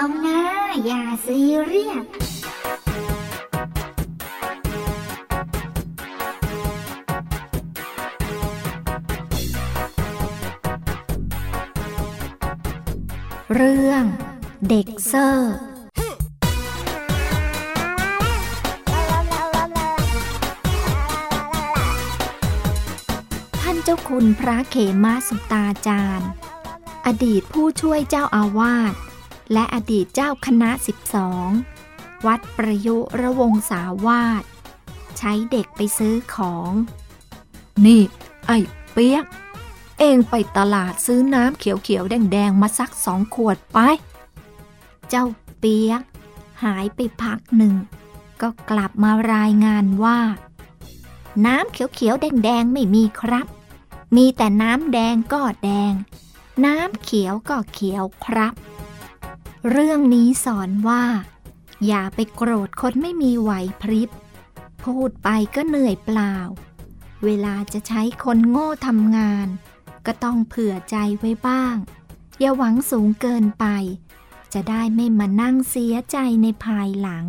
อย่าซีเรียสเรื่อง เด็กเซอร์ท่านเจ้าคุณพระเขมาสุตาจารย์ อดีตผู้ช่วยเจ้าอาวาส และอดีตเจ้าคณะ 12 วัดประยุระวงศาวาสใช้เด็กไปซื้อของ นี่ ไอ้เปียก เองไปตลาดซื้อน้ำเขียวๆ แดงๆ มาสักสองขวดไป เจ้าเปียก หายไปพักหนึ่ง ก็กลับมารายงานว่า น้ำเขียวๆ แดงๆ ไม่มีครับ มีแต่น้ำแดงก็แดง น้ำเขียวก็เขียวครับ เรื่องนี้สอนว่า อย่าไปโกรธคนไม่มีไหวพริบ พูดไปก็เหนื่อยเปล่า เวลาจะใช้คนโง่ทำงาน ก็ต้องเผื่อใจไว้บ้าง อย่าหวังสูงเกินไป จะได้ไม่มานั่งเสียใจในภายหลัง